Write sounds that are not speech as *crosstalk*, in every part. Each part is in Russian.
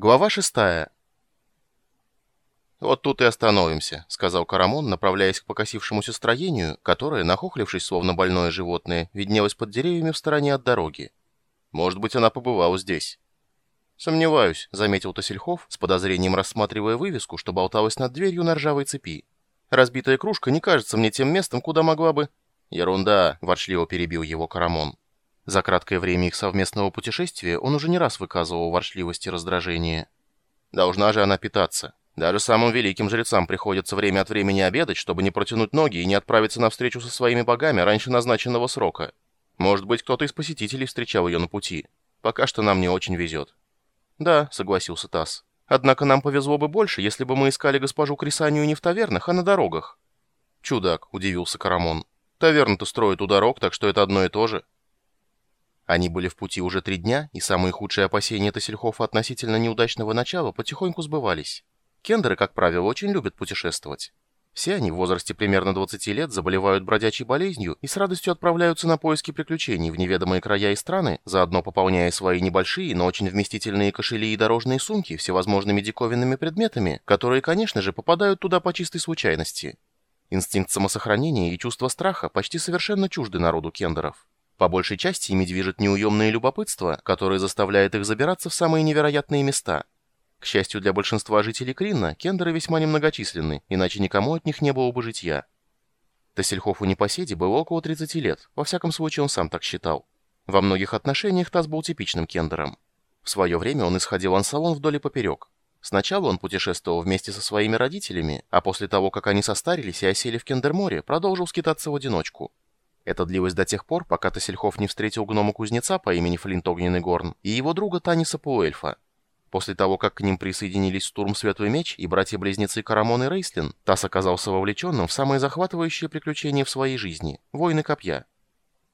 Глава шестая. «Вот тут и остановимся», — сказал Карамон, направляясь к покосившемуся строению, которое, нахохлившись, словно больное животное, виднелось под деревьями в стороне от дороги. «Может быть, она побывала здесь». «Сомневаюсь», — заметил Тосельхов, с подозрением рассматривая вывеску, что болталась над дверью на ржавой цепи. «Разбитая кружка не кажется мне тем местом, куда могла бы...» «Ерунда», — ворчливо перебил его Карамон. За краткое время их совместного путешествия он уже не раз выказывал ворчливость и раздражение. «Должна же она питаться. Даже самым великим жрецам приходится время от времени обедать, чтобы не протянуть ноги и не отправиться на встречу со своими богами раньше назначенного срока. Может быть, кто-то из посетителей встречал ее на пути. Пока что нам не очень везет». «Да», — согласился Тасс. «Однако нам повезло бы больше, если бы мы искали госпожу Крисанию не в тавернах, а на дорогах». «Чудак», — удивился Карамон. «Таверну-то строят у дорог, так что это одно и то же». Они были в пути уже три дня, и самые худшие опасения Тассельхофа относительно неудачного начала потихоньку сбывались. Кендеры, как правило, очень любят путешествовать. Все они в возрасте примерно 20 лет заболевают бродячей болезнью и с радостью отправляются на поиски приключений в неведомые края и страны, заодно пополняя свои небольшие, но очень вместительные кошели и дорожные сумки всевозможными диковинными предметами, которые, конечно же, попадают туда по чистой случайности. Инстинкт самосохранения и чувство страха почти совершенно чужды народу кендеров. По большей части ими движет неуемное любопытство, которое заставляет их забираться в самые невероятные места – к счастью для большинства жителей Кринна, кендеры весьма немногочисленны, иначе никому от них не было бы житья. Тассельхофу Непоседе было около 30 лет, во всяком случае он сам так считал. Во многих отношениях Тасс был типичным кендером. В свое время он исходил ансалон вдоль и поперек. Сначала он путешествовал вместе со своими родителями, а после того, как они состарились и осели в Кендерморе, продолжил скитаться в одиночку. Это длилось до тех пор, пока Тассельхоф не встретил гнома-кузнеца по имени Флинт Огненный Горн и его друга Таниса Пуэльфа. После того, как к ним присоединились Стурм Светлый Меч и братья-близнецы Карамон и Рейслин, Тасс оказался вовлеченным в самые захватывающие приключения в своей жизни – войны копья.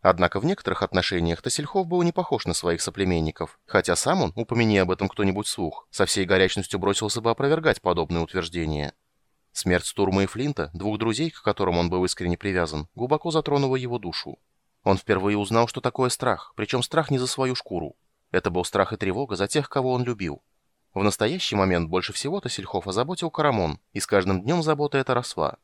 Однако в некоторых отношениях Тассельхов был не похож на своих соплеменников, хотя сам он, упомяни об этом кто-нибудь слух, со всей горячностью бросился бы опровергать подобные утверждения. Смерть Стурма и Флинта, двух друзей, к которым он был искренне привязан, глубоко затронула его душу. Он впервые узнал, что такое страх, причем страх не за свою шкуру. Это был страх и тревога за тех, кого он любил. В настоящий момент больше всего Тассельхоф озаботил Карамон, и с каждым днем забота эта росла.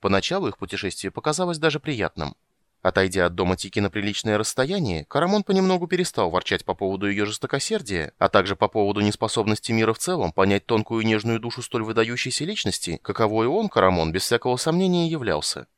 Поначалу их путешествие показалось даже приятным. Отойдя от дома Тики на приличное расстояние, Карамон понемногу перестал ворчать по поводу ее жестокосердия, а также по поводу неспособности мира в целом понять тонкую и нежную душу столь выдающейся личности, каковой он, Карамон, без всякого сомнения являлся.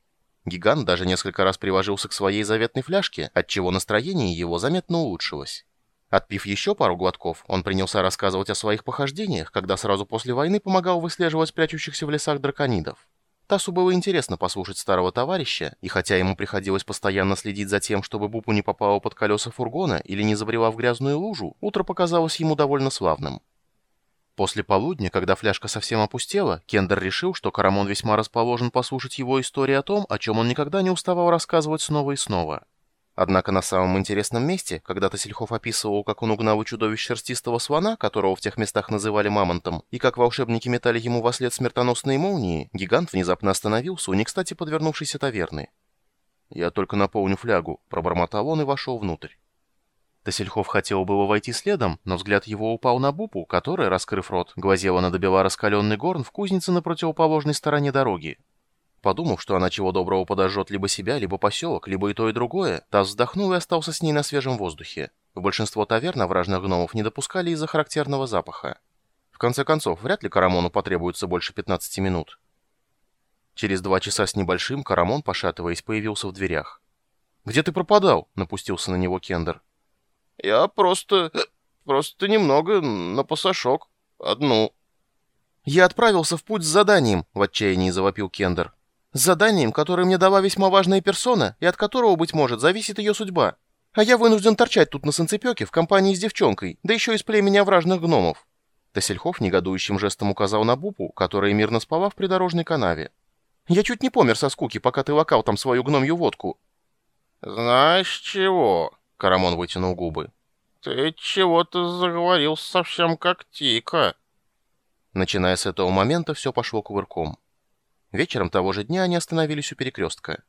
Гигант даже несколько раз приложился к своей заветной фляжке, отчего настроение его заметно улучшилось. Отпив еще пару глотков, он принялся рассказывать о своих похождениях, когда сразу после войны помогал выслеживать прячущихся в лесах драконидов. Тасу было интересно послушать старого товарища, и хотя ему приходилось постоянно следить за тем, чтобы Бупу не попала под колеса фургона или не забрела в грязную лужу, утро показалось ему довольно славным. После полудня, когда фляжка совсем опустела, Кендер решил, что Карамон весьма расположен послушать его истории о том, о чем он никогда не уставал рассказывать снова и снова. Однако на самом интересном месте, когда Тасельхов описывал, как он угнал у чудовищ шерстистого слона, которого в тех местах называли мамонтом, и как волшебники метали ему во след смертоносные молнии, гигант внезапно остановился у некстати подвернувшейся таверны. «Я только наполню флягу», — пробормотал он и вошел внутрь. Тасельхов хотел было войти следом, но взгляд его упал на Бупу, которая, раскрыв рот, глазела на добила раскаленный горн в кузнице на противоположной стороне дороги. Подумав, что она чего доброго подожжет либо себя, либо поселок, либо и то, и другое, Таз вздохнул и остался с ней на свежем воздухе. В большинство таверн вражных гномов не допускали из-за характерного запаха. В конце концов, вряд ли Карамону потребуется больше 15 минут. Через два часа с небольшим Карамон, пошатываясь, появился в дверях. «Где ты пропадал?» — напустился на него Кендер. «Я просто... просто немного на пасашок. Одну». «Я отправился в путь с заданием», — в отчаянии завопил Кендер. С заданием, которое мне дала весьма важная персона, и от которого, быть может, зависит ее судьба. А я вынужден торчать тут на санцепёке в компании с девчонкой, да еще из племени овражных гномов». Тасельхов негодующим жестом указал на Бупу, которая мирно спала в придорожной канаве. «Я чуть не помер со скуки, пока ты лакал там свою гномью водку». «Знаешь чего?» — Карамон вытянул губы. «Ты чего-то заговорил совсем как Тика». Начиная с этого момента, все пошло кувырком. Вечером того же дня они остановились у перекрестка.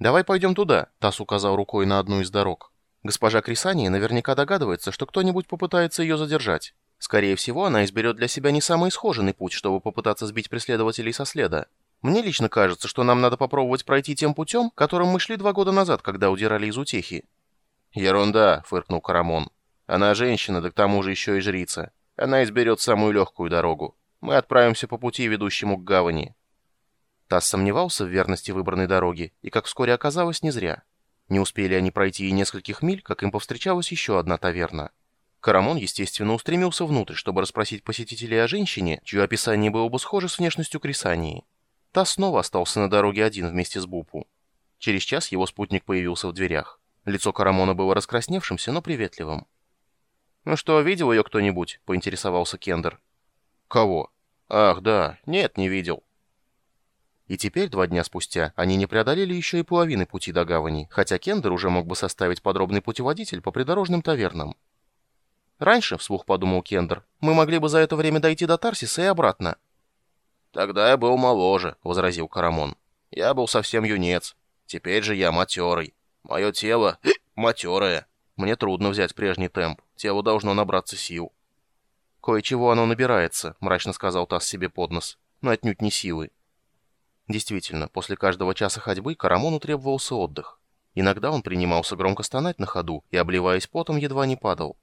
«Давай пойдем туда», — Тасс указал рукой на одну из дорог. «Госпожа Крисания наверняка догадывается, что кто-нибудь попытается ее задержать. Скорее всего, она изберет для себя не самый схоженный путь, чтобы попытаться сбить преследователей со следа. Мне лично кажется, что нам надо попробовать пройти тем путем, которым мы шли два года назад, когда удирали из утехи». «Ерунда», — фыркнул Карамон. «Она женщина, да к тому же еще и жрица. Она изберет самую легкую дорогу. Мы отправимся по пути, ведущему к гавани». Тасс сомневался в верности выбранной дороги, и, как вскоре оказалось, не зря. Не успели они пройти и нескольких миль, как им повстречалась еще одна таверна. Карамон, естественно, устремился внутрь, чтобы расспросить посетителей о женщине, чье описание было бы схоже с внешностью Крисании. Та снова остался на дороге один вместе с Бупу. Через час его спутник появился в дверях. Лицо Карамона было раскрасневшимся, но приветливым. «Ну что, видел ее кто-нибудь?» — поинтересовался Кендер. «Кого?» «Ах, да. Нет, не видел». И теперь, два дня спустя, они не преодолели еще и половины пути до гавани, хотя Кендер уже мог бы составить подробный путеводитель по придорожным тавернам. «Раньше, — вслух подумал Кендер, — мы могли бы за это время дойти до Тарсиса и обратно». «Тогда я был моложе», — возразил Карамон. «Я был совсем юнец. Теперь же я матерый. Мое тело *clears throat* матерое. Мне трудно взять прежний темп. Тело должно набраться сил». «Кое-чего оно набирается», — мрачно сказал Тасс себе под нос. «Но отнюдь не силы». Действительно, после каждого часа ходьбы Карамону требовался отдых. Иногда он принимался громко стонать на ходу и, обливаясь потом, едва не падал.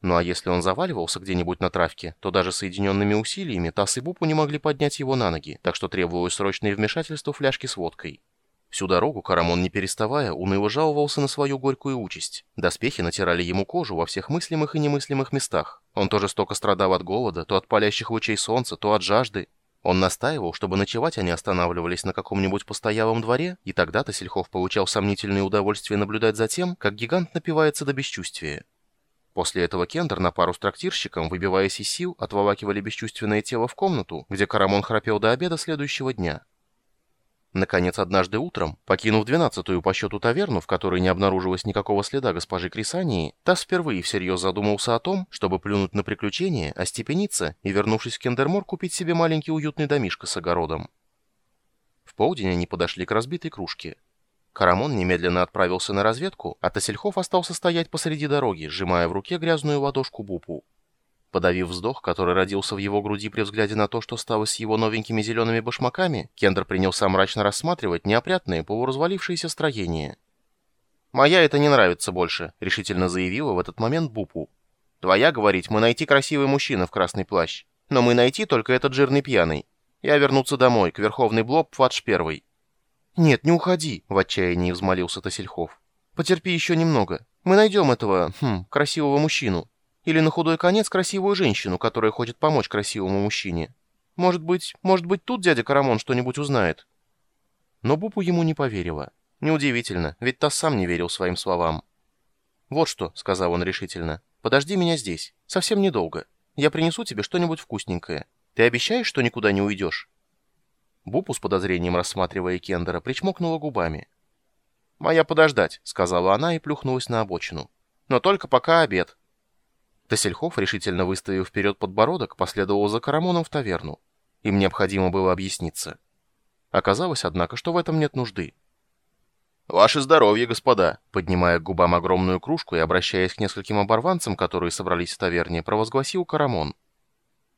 Ну а если он заваливался где-нибудь на травке, то даже соединенными усилиями Тасс и Бупу не могли поднять его на ноги, так что требовалось срочное вмешательство фляжки с водкой. Всю дорогу Карамон, не переставая, уныло жаловался на свою горькую участь. Доспехи натирали ему кожу во всех мыслимых и немыслимых местах. Он тоже столько страдал от голода, то от палящих лучей солнца, то от жажды. Он настаивал, чтобы ночевать они останавливались на каком-нибудь постоялом дворе, и тогда-то Сельхов получал сомнительное удовольствие наблюдать за тем, как гигант напивается до бесчувствия. После этого Кендер на пару с трактирщиком, выбиваясь из сил, отволакивали бесчувственное тело в комнату, где Карамон храпел до обеда следующего дня. Наконец, однажды утром, покинув двенадцатую по счету таверну, в которой не обнаружилось никакого следа госпожи Крисании, Тасс впервые всерьез задумался о том, чтобы плюнуть на приключения, остепениться и, вернувшись в Кендермор, купить себе маленький уютный домишко с огородом. В полдень они подошли к разбитой кружке. Карамон немедленно отправился на разведку, а Тасельхов остался стоять посреди дороги, сжимая в руке грязную ладошку Бупу. Подавив вздох, который родился в его груди при взгляде на то, что стало с его новенькими зелеными башмаками, Кендер принялся мрачно рассматривать неопрятные полуразвалившиеся строения. «Моя это не нравится больше», — решительно заявила в этот момент Бупу. «Твоя, говорить, мы найти красивый мужчина в красный плащ. Но мы найти только этот жирный пьяный. Я вернуться домой, к Верховный Блоб Фадж Первый. «Нет, не уходи», — в отчаянии взмолился Тосельхов. «Потерпи еще немного. Мы найдем этого, хм, красивого мужчину. Или на худой конец красивую женщину, которая хочет помочь красивому мужчине. Может быть, может быть, тут дядя Карамон что-нибудь узнает». Но Бупу ему не поверила. Неудивительно, ведь та сам не верил своим словам. «Вот что», — сказал он решительно, — «подожди меня здесь. Совсем недолго. Я принесу тебе что-нибудь вкусненькое. Ты обещаешь, что никуда не уйдешь?» Бупу с подозрением рассматривая Кендера, причмокнула губами. «Моя подождать», — сказала она и плюхнулась на обочину. «Но только пока обед». Тесельхов, решительно выставив вперед подбородок, последовал за Карамоном в таверну. Им необходимо было объясниться. Оказалось, однако, что в этом нет нужды. «Ваше здоровье, господа!» Поднимая к губам огромную кружку и обращаясь к нескольким оборванцам, которые собрались в таверне, провозгласил Карамон.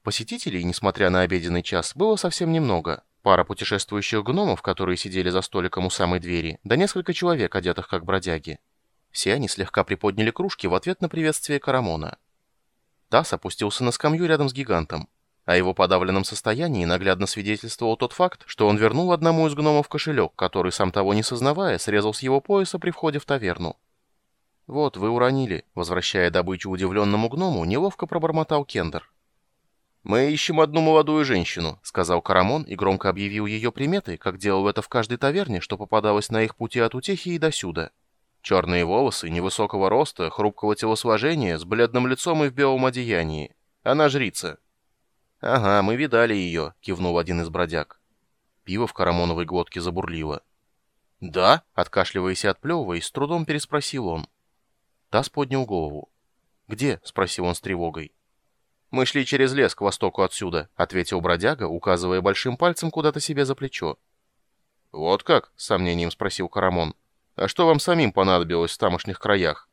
Посетителей, несмотря на обеденный час, было совсем немного. Пара путешествующих гномов, которые сидели за столиком у самой двери, да несколько человек, одетых как бродяги. Все они слегка приподняли кружки в ответ на приветствие Карамона. Тасс опустился на скамью рядом с гигантом. О его подавленном состоянии наглядно свидетельствовал тот факт, что он вернул одному из гномов кошелек, который, сам того не сознавая, срезал с его пояса при входе в таверну. «Вот, вы уронили», — возвращая добычу удивленному гному, неловко пробормотал Кендер. «Мы ищем одну молодую женщину», — сказал Карамон и громко объявил ее приметы, как делал это в каждой таверне, что попадалось на их пути от утехи и досюда. Черные волосы, невысокого роста, хрупкого телосложения, с бледным лицом и в белом одеянии. Она жрица. «Ага, мы видали ее», — кивнул один из бродяг. Пиво в Карамоновой глотке забурлило. «Да?» — откашливаясь и отплевываясь, с трудом переспросил он. Тасс поднял голову. «Где?» — спросил он с тревогой. «Мы шли через лес к востоку отсюда», — ответил бродяга, указывая большим пальцем куда-то себе за плечо. «Вот как?» — с сомнением спросил Карамон. «А что вам самим понадобилось в тамошних краях?